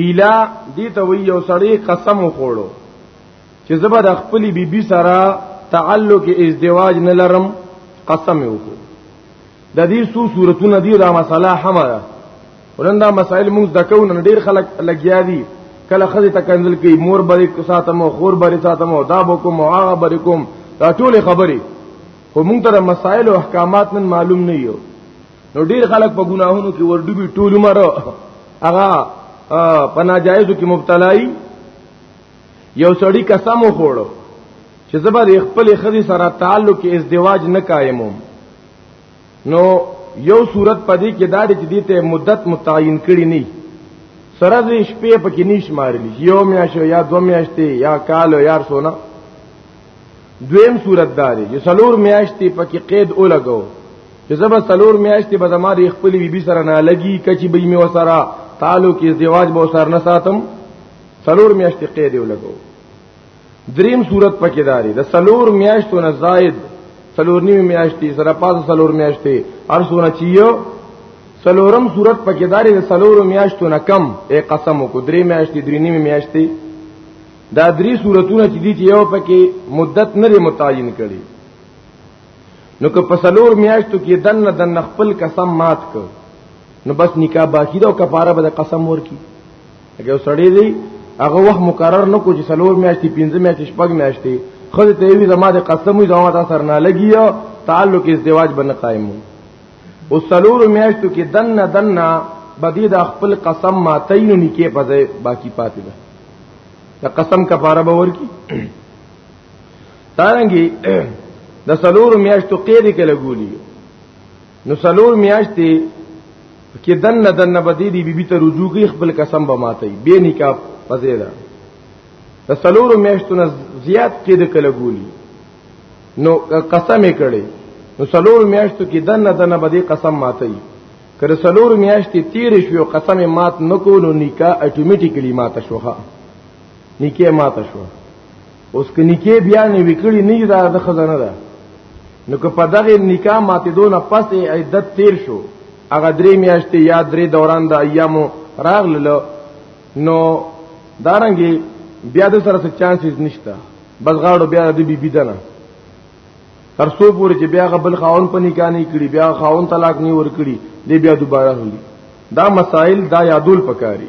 ایلا دې ته وی یو سړی قسم وخوړو چې زبر خپل بی بی سره تعلق ازدواج نه لرم قسم وکړو د دې سو صورتونه دی دا مسله حمره ولندا مسائل موږ دکو نه ډیر خلک لګیا دي کله خزه تکنزل کی مور بری کو ساتمو خور بری ساتمو دا بو کوم هغه بری کوم دا ټول خبري خو موږ ته مسائل او احکامات نن معلوم نه یو نو ډیر خلک په ګناهونو کې ورډوبي ټول عمر هغه په ناجایزو کې مبتلای یو سړی قسم وخوړو چې زبر خپل خزي سره تعلق کې ازدواج نه قائموم نو یو صورت پدې کې دا چې دې ته مدت متعین کړی نه سره دې شپې پکې نش مارلی یو میاشت یا دو میاشتې یا کال یا سونا دویم صورت داري چې سلور میاشتې پکې قید ولګو چې زبر سلور میاشتې به زما د خپل بیبي سره نه لګي کچې به می وسره تعلق ازدواج به سره نه ساتم سلور میاشتې قید ولګو دریم صورت پکې داري د سلور میاشتو نه زائد سلور نیمه میاشتې سره پاس سلور میاشتې ارسونه چیو سلورم صورت پکې داري د سلور میاشتو نه کم اے قسم کو درې میاشتې درې نیمه میاشتې دا درې صورتونه چې دي چې یو پکې مدت نه متعین کړي نو که په سلور میاشتو کې دن دن خپل قسم مات کړ نو بس نکاح باقی دا او کفاره به قسم ورکی هغه سړی دی هغه وخت مقرر نه کو چې سلور میاشتې پنځه میاشتې شپږ میاشتې خو ته وی زما د قسم وي زما تاسو نه لګي تعلق ازدواج بنه قائمو او سلور میاشتو کې دنه دنه بدی دا خپل قسم ما تینو نکې پځه باقی پاتې ده دا قسم کفاره باور کی دارنګي د سلور میاشتو قیدی کې لګولي نو سلور میاشتې کې دنه دنه بدی دی بیبي ته رجوع کوي خپل قسم به ماتي به نکاح پځه ده د سلور میاشتو نه زیات قید کې لګولي نو قسم یې کړی نو سلور میاشتو کې دنه دنه به دې قسم ماتي کړه سلور میاشتې تیر شو او قسم مات نکو نو نکاح اتوماتیکلی مات شوخه نکاح مات شو اوس کې نکاح بیا نه وکړي نه دا د خزانه ده نو که په دغه نکاح ماتې دونه پس عدت تیر شو هغه درې میاشتې یا درې دوران د ایامو راغلل نو دارنګي بیا د سره څه چانسز نشته بس غاړو بیا د بی بی دنه تر څو پورې چې بیا غبل خاون په نکاح نه کړي بیا خاون طلاق نه ور کړي دی بیا دوباره هلي دا مسائل دا یادول پکاري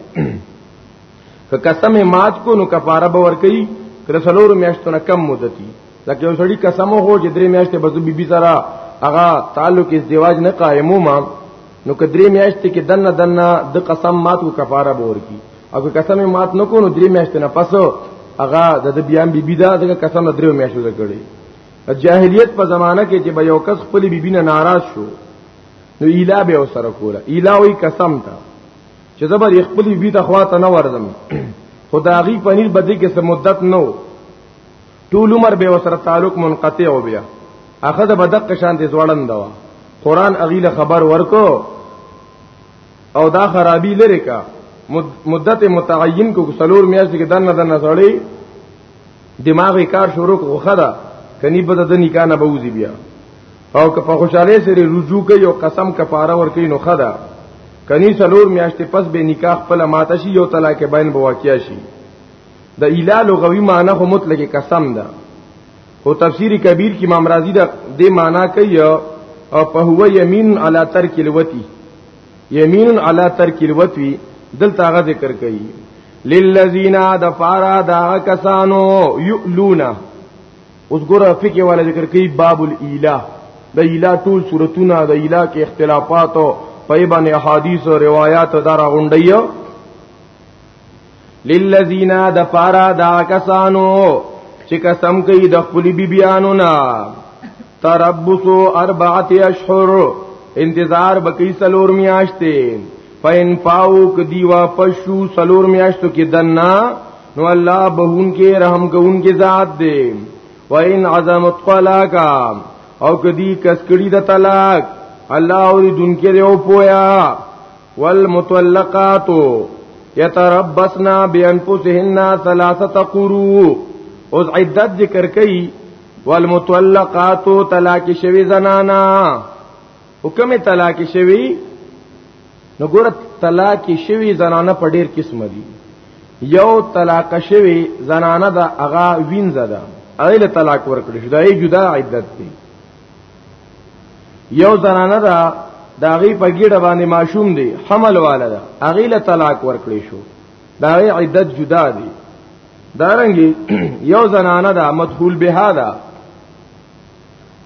که قسم مات کو نو کفاره به ور کوي کله سلور میاشتو نه کم مدتي لکه یو سړی قسم هو چې درې میاشتې بزو بی بی سره هغه تعلق ازدواج نه قائمو ما نو کدرې میاشتې کې دنه دنه د قسم مات کو کفاره بور کی او که قسم مات نکو نو درې میاشتې نه پسو هغه د بیان بی بی دا د قسم درې میاشتې ته کړی جاهلیت په زمانہ کې چې به یو کس خپل بی بی نه ناراض شو نو ایلا به وسره کوله ایلا وی قسم تا چې زبر خپل بی بی ته خواته نه وردم خداغي پنیر بدی کې سم مدت نو ټول عمر به وسره تعلق منقطع او بیا اخد بدق شان دي ځوړند وا قران اغیله خبر ورکو او دا خرابی لری کا مدت متعین کو سلور میاشت کې دنه دنه سړی دماغي کار شروع کو خدا کني بده د نکاح نه بوزي بیا او که په خوشاله سره رجوع کوي او قسم کفاره ور کوي نو خدا کني سلور میاشت پس به نکاح خپل ماته شي یو طلاق بین بواکیا شي د اله لغوي معنی خو مطلق قسم ده او تفسیر کبیر کې امام رازی دا د معنی کوي او په هو یمین علی ترک الوتی یمین علی ترک الوتی دلته هغه ذکر کوي للذین دفارا دا کسانو یؤلونا اوس ګوره فقہ والا ذکر کوي باب الاله د اله ټول صورتونه د اله کې اختلافات او په باندې احادیث او روایت دارا غونډي للذین د پارا دا کسانو چې قسم کوي د خپل بیبيانو نه تربصو اربعه اشهر انتظار بکی سلور میاشتې فین فاو کدی واپس شو سلور میاشتو کې دنا نو الله بهون کې رحم کوون کې ذات دی وین عظم الطلاق او کدی کسکړی د طلاق الله اوري دن کې دی او پویا والمطلقات يتربصن بانفسهن ثلاثه قروء اوس عدت ذکر کوي والمطلقات طلاق شوی زنانا حکم طلاق شوی نو ګور طلاق شوی زنانه په ډیر قسم دي یو طلاق شوی زنانه د اغا وینځه ده اغه طلاق ورکړي شو دا یې جدا عدت دی یو زنانه دا داغي په ګډه باندې ماشوم دی حمل والا دا اغي له طلاق ورکړي شو داغي عدت جدا دی دارنګي یو زنانه دا مدخول به دا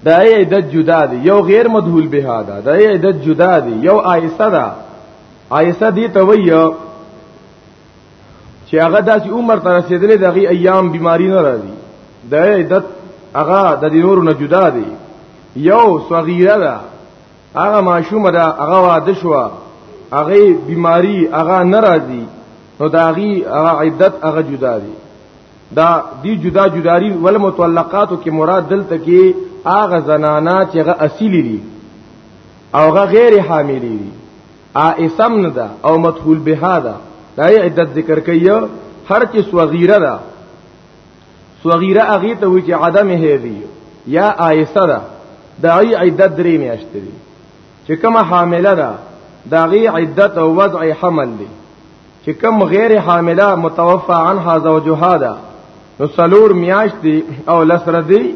دای عدت جدا دی یو غیر مدخول به دا دای عدت جدا دی یو آیسه دا آیسه دی ته ویو چې هغه داسې عمر ته رسیدلې دغه ایام بیماری نه راځي د عدت هغه د دینور نه جدا دی یو صغیره ده هغه ماشوم ده هغه واده شو هغه بیماری هغه ناراضي نو داغي هغه عدت هغه جدا دي دا دی جدا جداری ول متعلقاتو کې مراد دلته کې هغه زنانا چې هغه اصلي دي او هغه غیر حاملې دي ا اسم نه ده او مدخول بها ده دا عدت ذکر کوي هر چې صغیره ده صغیره هغه ته وی چې عدم هدی یا آیسه ده دای عدت درې میاشتې دي چې کومه حامله ده داغي عدت او وضع حمل دي چې کوم غیر حامله متوفى عنها زوجها ده نو سلور میاشتې او لسر دی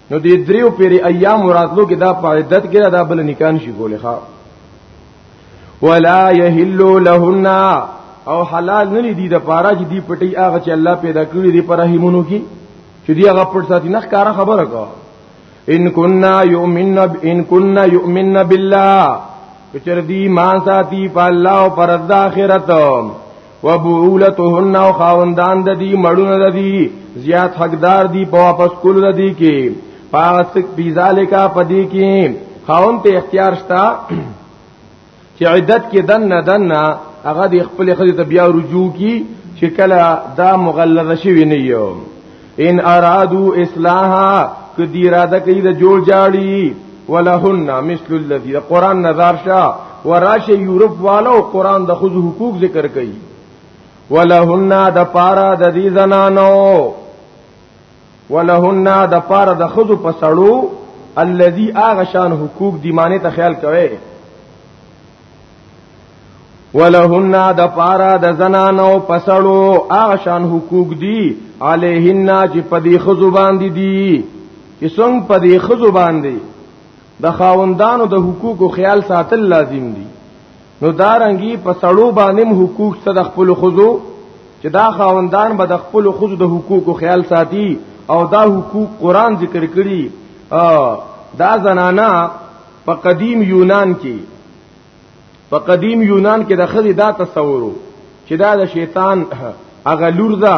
نو دې دریو پیری ایام راتلو کې دا په عدت کې دا بل نکان شي کولې ښا ولا يحل لهن او حلال نه دي د پاره چې دی پټي هغه چې الله پیدا کړی دی پر رحمونو کې چې دی هغه پټ ساتي نه کار خبره کو ان كنا يؤمن ان كنا يؤمن بالله کچر دی مان ساتي په الله او پر د اخرت وبعولتهن او خاوندان د دې مړونه د دې زیات حقدار دي په واپس کول د دې کې پاسک بیزالکا پدې کې خاوند ته اختیار شتا چې عدت کې دن نه دن نه هغه د خپل خدای ته بیا رجوع کی چې کله دا مغلظه شوی نه یو ان ارادو اصلاحا کدی اراده کوي د جوړ جاړي ولهن مثل الذي قران نظر شا وراشه یورپ والو قران د خود حقوق ذکر کوي ولهن د پارا د دې زنانو ولهن د پارا د خود پسړو الذي اغشان حقوق دی معنی ته خیال کوي ولهن د پارا د زنانو پسړو هغه شان حقوق دي علیهن چې په دې خزو باندې دي چې څنګه په دې خزو باندې د خاوندانو د حقوقو خیال ساتل لازم دي نو دارنګي پسړو باندې حقوق صد خپل خزو چې دا خاوندان به د خپل خزو د حقوقو خیال ساتي او دا حقوق قران ذکر کړي دا زنانا په قدیم یونان کې په قدیم یونان کې د خدي دا تصورو چې دا د شیطان هغه لور ده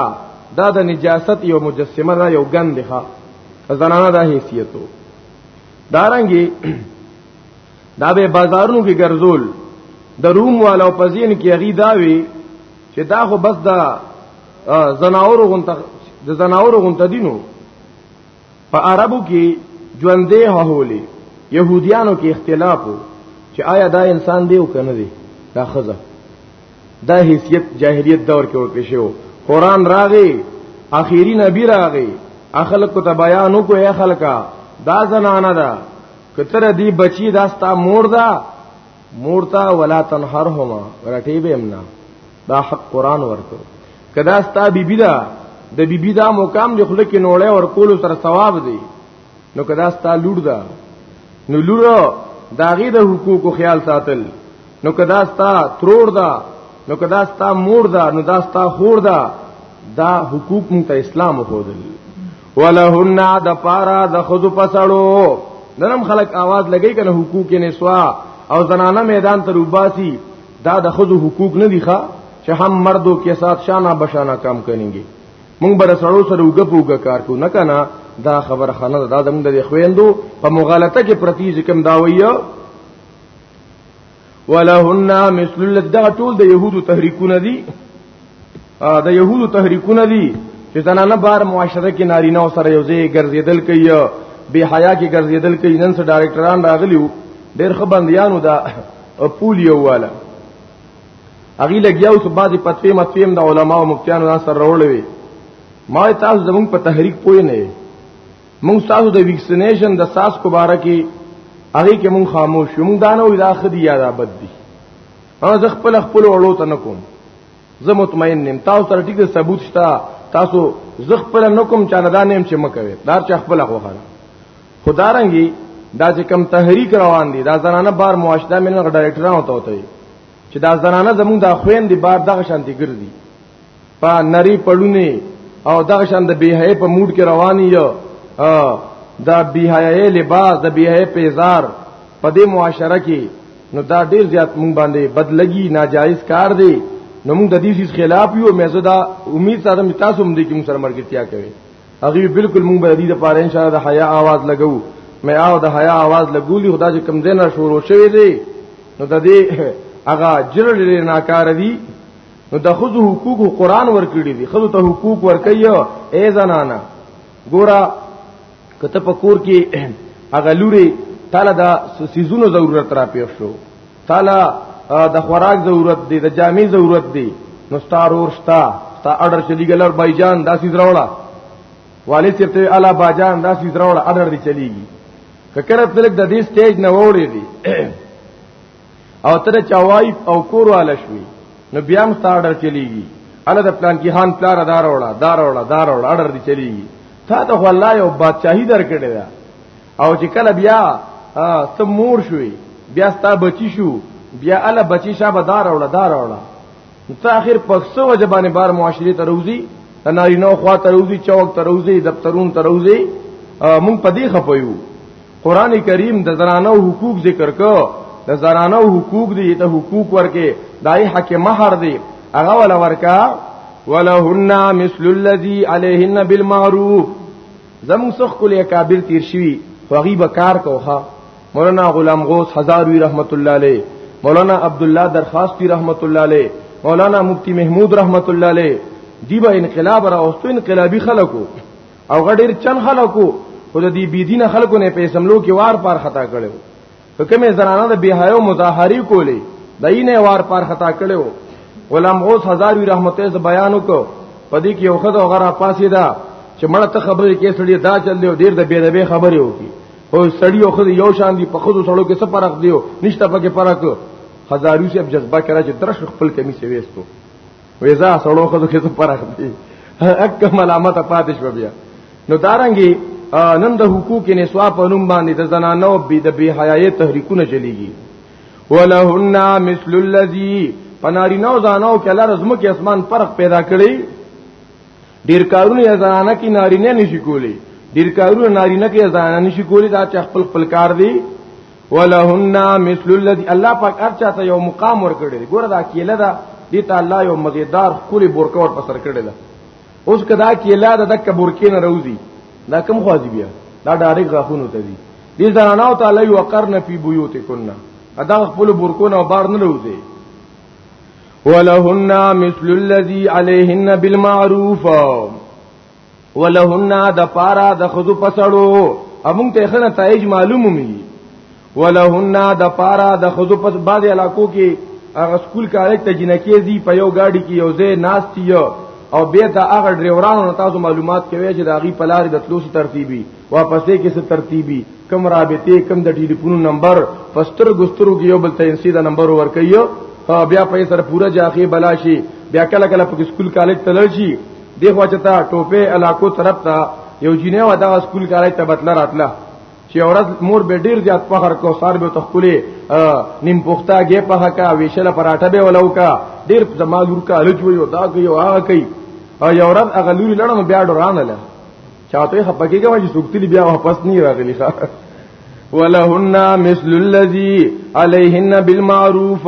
دا د نجاست یو مجسمه ده یو ګند ده زنانه دا حیثیتو دارنګي دا به بازارونو کې ګرځول د روم والو په ځین کې هغه دا وی چې دا خو بس دا زناور غونته د زناور غونته دینو په عربو کې ژوندې هولې يهوديانو کې اختلاف وو چې آیا دا انسان دی او کنه دی دا خزه دا حیثیت جاهلیت دور کې ورکې شو قران راغی اخیری نبی راغی اخلق کو تبیانو کو اخلقا دا زنانه ده کتر دی بچی دا ستا مور ده مورتا ولا تنهرهما رټي به امنا دا حق قران ورته کدا ستا بیبی دا د بیبی دا مقام دی خله کې نوړې ور کول سره ثواب دی نو کدا ستا لور دا نو لور داغي د حقوقو خیال ساتل نو کدا ستا ترور دا نو کدا ستا مور دا نو دا ستا خور دا دا حقوق مونږ ته اسلام خو دل ولهن د پارا د خود پسړو نرم خلق आवाज لګی کنه حقوق نسوا او زنانه میدان ته روباسي دا د خود حقوق نه دی ښا چې هم مردو کې سات شانه بشانه کم کړيږي مونږ بر سړو سره وګپوګه کار کو نه کنه دا خبر خنه دا زموږ د خويندو په مغالطه کې پرتی ذکم دا ویو ولهن مثل الذي ټول د يهودو تحریکونه دي د يهودو تحریکونه دي چې زنانه بار معاشره کې نارینه او سره یوځای ګرځیدل کوي به حیا کې ګرځیدل کوي نن سره ډایرکټران راغلیو ډېر خبنديانو دا پول یو والا اغي لګیاو سو بعضی پتوی متویم د علما او مفتیانو سره وروړوي ما تاسو زمونږ په تحریک پوی نه موږ تاسو د ویکسینیشن د ساس کو باره کې هغه کې موږ خاموش یو موږ دانه وی دا خدي یا دا بد دي او زه خپل خپل وړو ته نکوم زه مطمئن نیم تاسو تر ټیک ثبوت شتا تاسو زه خپل نکوم چانه دا نیم چې مکوي دار چې خپل خوخه خدارنګي دا چې کم تحریک روان دي دا زنانه بار معاشده ملنګ ډایرکټران وته وته چې دا زنانه زمونږ د خويندې بار دغه شانتي ګرځي په نری پړونی او دغه شان د بیهې په موډ کې رواني یو دا بیهې لباس د بیهې پیزار په دې معاشره کې نو دا ډیر زیات مونږ باندې بدلګي ناجایز کار دی نو مونږ د دې چیز خلاف یو مې زدا امید ساتم تاسو هم دې کې مونږ سره مرګتیا کوي هغه بالکل مونږ به دې لپاره ان شاء الله د حیا आवाज لګو مې او د حیا आवाज لګولي خدا چې کم دینه شروع شوی دی نو د دې هغه جرړې ناکار دي نو د خود حقوق قرآن ورکړي دي خود ته حقوق ورکيو اے زنانا ګورا کته په کور کې اغلوري تعالی دا سيزونو ضرورت را پیښ شو تعالی د خوراک ضرورت دی د جامع ضرورت دی نو ستار ورستا تا اډر چلی ګلر بای جان دا سیز راوړه والي چرته الا با جان دا سیز راوړه اډر دی چلیږي ککرت لګ د دې سټیج نه وړي دی او تر چا وایف او کور والا شوي نو بیا هم ستا اډر چلیږي اله د پلان کې هان پلار دار وړه دار وړه دار وړه اډر دی چلیږي تا ته خو الله یو بادشاہي درکړی دا او چې کله بیا سم مور شوي بیا ستا بچی شو بیا اله بچی شابه دار وړه دار وړه ته اخر پښتو وجبانه بار معاشري ته روزي نارینه خوا ته روزي چوک ته روزي دفترون ته روزي مونږ پدې خپيو قران کریم د زنانو حقوق ذکر کو د زنانو حقوق دی ته حقوق ورکه دای حق مہر دی هغه ولا ورکا ولهن مثل الذي عليهن بالمعروف زمون سخ کلی کابر تیر شوی غیب کار کوخه مولانا غلام غوث هزاروی رحمت الله علیه مولانا عبد الله درخواستی رحمت الله علیه مولانا مفتی محمود رحمت الله علیه دیبا انقلاب را اوستو انقلابی خلقو او غډیر چن خلکو خو د دې بی دینه خلکو نه په سملو کې وار پار خطا کړو کومه زنانه د بیهایو مظاهری کولې دینه وار پار خطا کړو غلام غوث هزاروی رحمت الله بیان وکړو پدې کې یو خدای غره پاسې دا چې مړه ته خبرې کې سړی دا چل دی ډیر د بی دبی خبرې وکي او سړی او خدای یو شان دی په خود سړو کې څه فرق دیو نشته پکې فرق هزاروی صاحب جذبه کړه چې درش خپل کمی سويستو وېزا سړو خو کې څه فرق دی اک ملامت پاتې شو بیا نو دارنګي نن د حقوق نسوا په نوم باندې د زنانو بي د بي حیاي تحریکونه چلیږي ولهن مثل الذي پناری نو زانو کله رزم کې اسمان فرق پیدا کړی ډیر کارونه یا زنانه کې نارینه نشي کولی ډیر کارونه نارینه کې زنانه نشي کولی دا چې خپل خپل کار دی ولهن مثل الذي الله پاک ارچا ته یو مقام ورکړي ګوره دا کیله دا دي ته الله یو مزیدار کلی بورکه ور پسر کړي دا اوس کدا کیله دا دک بورکې نه روزي دا کم خوازي بیا دا ډایرک غاخونو ته دي دي زنانو ته الله یو قرن فی بیوتکنا ادا خپل بورکو نه بار نه روزي ولهن مثل الذي عليهن بالمعروف ولهن د پارا د خذو پسړو امون ته خنه تایج معلومه می ولهن د پارا د خذو پس بعد علاقو کې هغه سکول کالج ته جنکی دی په یو گاډي کې یو ځای ناشتي او به ته هغه ډرایورانو تاسو معلومات کوي چې دا غي پلار د تلوسي ترتیبي واپسې کې څه ترتیبي کم رابطه کم د ټلیفون نمبر فستر ګسترو کې یو بل ته انسی دا نمبر ورکيو بیا په سره پورا ځاخي بلاشي بیا کله کله په سکول کالج تلل شي دی خو چتا ټوپه علاقو طرف ته یو جنې و دا سکول کارای ته بتل راتله چې اورز مور به ډیر زیات فخر کو سار به تخپلې نیم پختا ګې په حقا ویشل پراټه به ولو کا ډیر زما لور کا لج ویو دا کوي او هغه کوي او یو ورځ هغه لوري لړم بیا ډورانه له چاته خپګیږي واجی سوکتلی بیا واپس نه راغلی ښا ولهن مثل الذي عليهن بالمعروف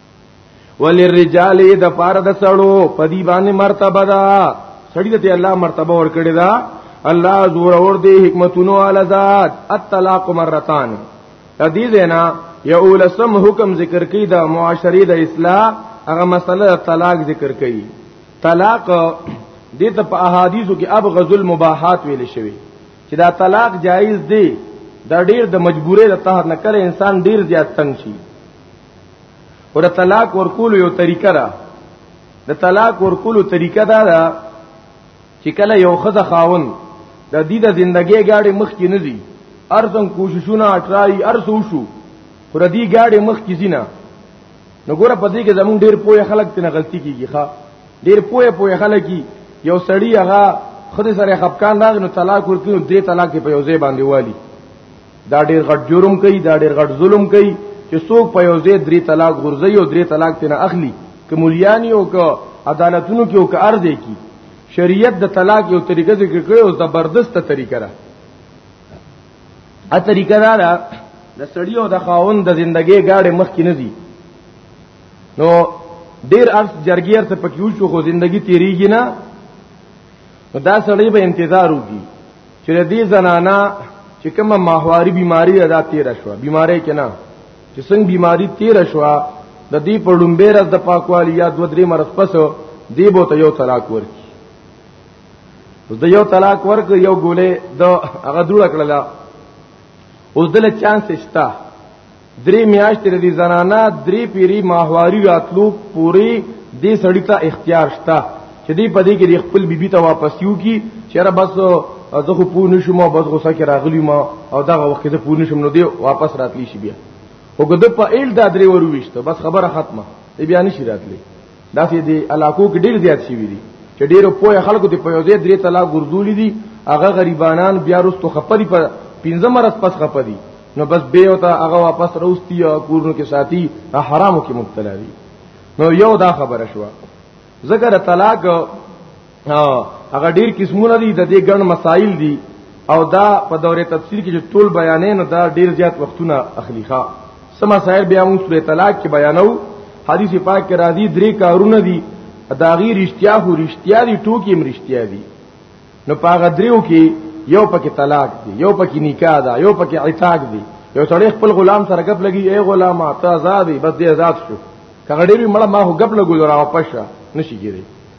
وللرجال د پار د سړو په دی باندې مرتبه ده سړی ته الله مرتبه ور کړی دا الله زور اور دی حکمتونو علی ذات الطلاق مرتان دې زینا یا اولسم حکم ذکر کی دا معاشری د اصلاح هغه مسله طلاق ذکر کی طلاق دې ته په احادیثو کې اب غزل مباحات ویل شوی چې دا طلاق جایز دی دا ډیر د مجبورې د تحت نه کړي انسان ډیر زیات تنگ شي او د طلاق ورکول یو طریقه ده د طلاق ورکولو طریقه دا ده چې کله یو خزه خاون د دې د ژوندۍ گاډي مخ کې نه دي ارزم کوششونه اټرای ارزو شو خو د دې گاډي مخ کې زینا نو ګوره په دې کې زمون ډیر پوهه خلک تنه غلطي کیږي ښا ډیر پوهه پوهه خلک یو سړی هغه خدای سره خپکان راغ نو طلاق ورکړي درې طلاق په یو ځای باندې والی دا ډیر غټ جرم کوي دا ډیر غټ ظلم کوي چې څوک په یو ځای درې طلاق غورځي او درې طلاق تنه اخلي که مليانی او که عدالتونو کې او که ارز کی شریعت د طلاق یو طریقه ذکر کړي او زبردست طریقه را ا طریقه دا ده د سړی او د خاوند د ژوندۍ گاډي مخ کې نه دي نو ډیر ارس جرګیر ته پکې وشو خو ژوندۍ تیریږي نه نو دا سړی به انتظار وکړي چې د دې زنانا چې کومه ماهواري بیماری ادا تیر شو بیماری کې نه چې څنګه بیماری تیر شو د دې په لومبه راز د پاکوالي یا دو درې مرز پس دی بو ته یو طلاق ورکی اوس د یو طلاق ورک یو ګولې د هغه دوړه کړله اوس دل چانس شته درې میاشتې د زنانا درې پیری ماهواری راتلو پوری د سړی ته اختیار شته چې دی په دې کې خپل بیبي ته واپس یو کی چیرې بس زه خو پوه نشم بس غوسه کې راغلی ما او دا وخت زه پوه نشم نو دی واپس راتلی شي بیا وګد په ایل دا درې ورويشته بس خبره ختمه بیا نشي راتلی دا سي دي علاقو کې ډیر زیات شي دي چې ډیرو پوهه خلکو ته په یو ځای درې طلاق ګرځولې دي هغه غریبانان بیا رستو خپري په پنځه مرز پس خپري نو بس به وتا هغه واپس روستي او کورونو کې ساتي حرامو کې مبتلا دي نو یو دا خبره شو ذکر طلاق هغه ډیر قسمونه دي د دې ګڼ مسائل دي او دا په دوره تفسیر کې ټول بیانې نو دا ډیر زیات وختونه اخلي ښا سم مسائل بیا موږ سورې طلاق کې بیانو حدیث پاک کې راځي درې کارونه دي دا غي رښتیا خو رښتیا دي ټوکی هم رښتیا دي نو پاغه دریو کې یو پکې طلاق دی یو پکې نکاح ده یو پکې عتاق دی یو سړی خپل غلام سره غپ لګي اے غلام ته آزاد بس دې آزاد شو کغړې مړه ما هو غپ لګول راو پښه نشي کېږي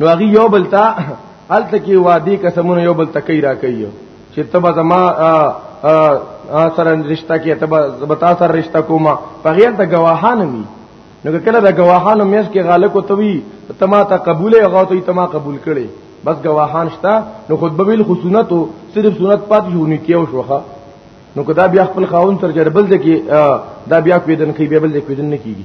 نو هغه یو بل ته الته کې وادي قسمونه یو بل تکي را کوي چې تبا زما سره رشتہ کې تبا زبتا سره رشتہ کوما پغیر ته گواهان وي نو کله دا گواهان مېس کې غاله کو توي تما ته قبول هغه ته تما قبول کړي بس گواهان شتا نو خود بویل خصونت صرف سنت پات جوړنی کیو شوخه نو کدا بیا خپل خاون تر جربل دکی دا بیا کویدن کی بیا بل کویدن نه کیږي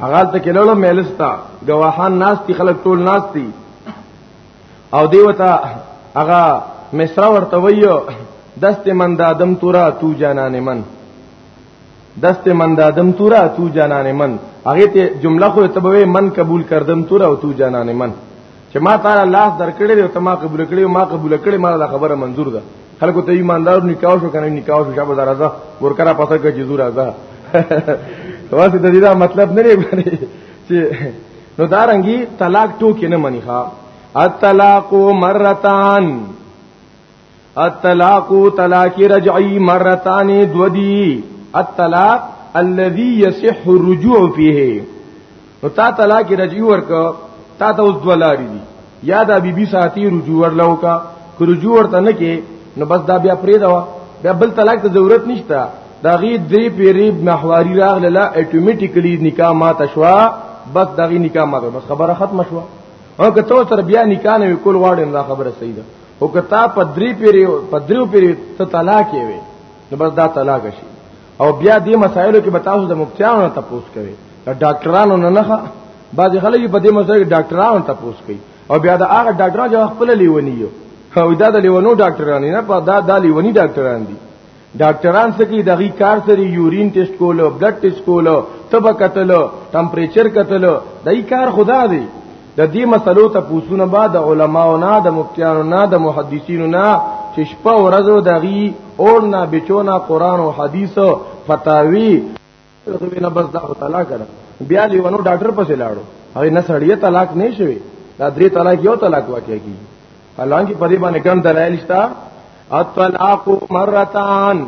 هغه ته کې لړم ملستا گواهان ناس دي خلک ټول ناس دي او دیوتا هغه مصرا ورته ویو دست من دادم تورا تو جانان من دست من دادم تورا تو جانان من هغه ته جمله خو ته به من قبول کردم تورا او تو جانان من چې ما تعالی لاس درکړې او ته ما قبول کړې ما قبول کړې ما دا خبره منزور ده خلکو ته ایماندار نکاح شو کنه نکاح شو شابه درازه ورکرا پته کې جزور ازه واسه د دې دا مطلب نه لري چې نو دارنګي طلاق ټوکی نه مني ښا الطلاق مرتان الطلاق طلاق رجعی مرتان دو دی الطلاق الذي يصح الرجوع فيه نو تا طلاق رجعی ورک تا ته اوس دولاری دی یا دا بیبي ساتي رجوع ورلو کا که رجوع ورته نه کې نو بس دا بیا پرې دا بیا بل طلاق ته ضرورت نشته دا غي درې پیری محواری راغله لا اتوماتیکلی نکاح ما تشوا بس دغه نکاح ما بس خبره ختم شوه او که تو تر بیا نکاح نه کول واړم دا خبره صحیح ده او کتا په درې پیری په درو پیری ته طلاق یې وي نو بس دا طلاق شي او بیا دې مسایلو کې بتاوس د مفتیانو ته پوس کوي د ډاکټرانو نه نه بعض خلک په دې مسایلو کې ډاکټرانو ته پوس کوي او بیا د هغه ډاکټرانو چې خپل لیونی یو او دا د لیونو ډاکټران نه په دا د لیونی ډاکټران دي ډاکټران سکی دغه کار سره یورین ټیسټ کولو بلډ ټیسټ کولو تب کتلو ټمپریچر کتلو دای کار خدا دی د دې مسلو ته پوښتنه با د علماو نه د مفتیانو نه د محدثینو نه چې شپه ورځو دغي اور نه بچونه قران او حدیث فتاوی ته وینا بس دا طلاق کړه بیا لیونو ډاکټر پسې لاړو هغه نه سړی طلاق نه شوی دا درې طلاق یو طلاق واقع کی حالانکه په دې باندې ګڼ دلایل شته الطلاق مرتان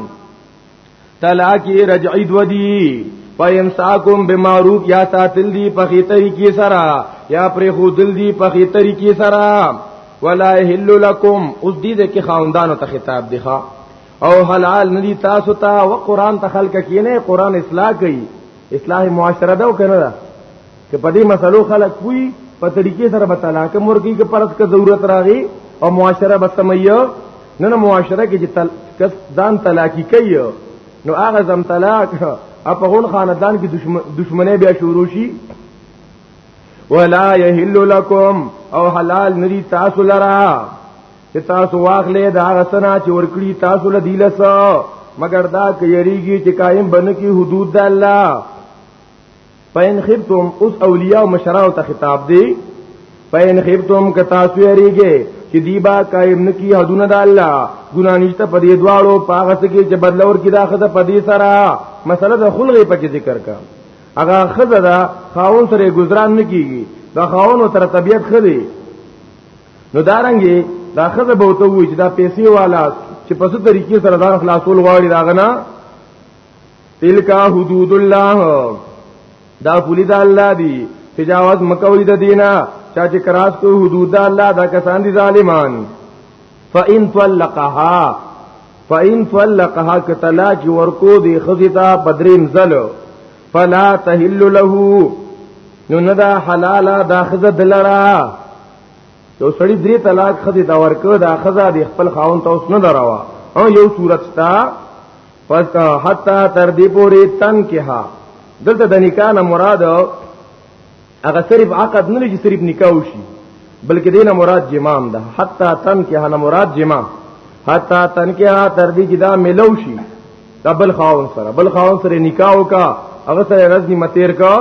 طلاق رجعی دو دی پایم ساکم بمعروف یا ساتل دی په خې طریقې سره یا پر خودل دی په خې طریقې سره ولا هللکم اوس دې کې خاوندانو ته خطاب دی ښا او حلال ندی تاسو ته او قران ته خلق کینه قران اصلاح کوي اصلاح معاشره دا کنه دا چې په دې مسلو خلق کوي په طریقې سره به طلاق مرګي کې پرد کا ضرورت راغی او معاشره به سمیا نه نه معاشره کې چې کس ځان طلاقي کوي نو هغه زم طلاق په غون خاندان کې دشمنه بیا شروع شي ولا يهل لكم او حلال ندی تاسو لرا چې تاسو واخلې دا غسنا چې ورکړي تاسو له دی لسا مگر دا کې یریږي چې قائم بن کی حدود د الله پاین خبتم اوس اولیاء او مشراو ته خطاب دی پاین خبتم که تاسو یریږي چې دی با قائم نه کی حدونه د الله ګنا نشته په دې دواړو پاغه سکه چې بدلور کی دا خزه په دې سره مسله د خلغه په ذکر کا اغه خزه دا خاون سره گزاران نه کیږي دا خاون تر طبیعت خدي نو دارنګي دا خزه به ته وی چې دا پیسې والا چې په څه طریقې سره دا خلاصول غواړي دا غنا تلکا حدود الله دا پولی دا الله دی تجاوز مکوی د دینا چا چې کراس کو حدود دا الله دا کسان دي ظالمان فإن طلقها فإن طلقها کتلا چې ورکو دی خزیتا بدریم زلو فلا تحل له نو نه دا حلال دا خزه دلرا یو سړی درې طلاق خدي دا ورکو دا خزه د خپل خاون ته اوس نه دروا او یو صورت تا پس حتا تر دې پورې تن کې ها دلته د نکاح نه مراد هغه صرف عقد نه چې صرف نکاح وشي بلکې دینه مراد جمام ده حتا تن کې هنه مراد جما حتا تن کې ها تر دې چې دا ملو شي قبل خاون سره بل خاون سره نکاح وکا هغه سره رزنی متیر کا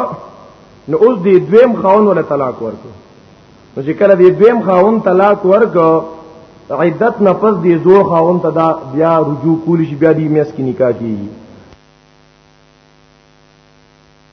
نو اوس دې دویم خاون ولا طلاق ورکو نو چې کله دې دویم خاون طلاق ورکو عدت نه پس دې دوه خاون ته دا بیا رجوع کول شي بیا دې میس کې نکاح کیږي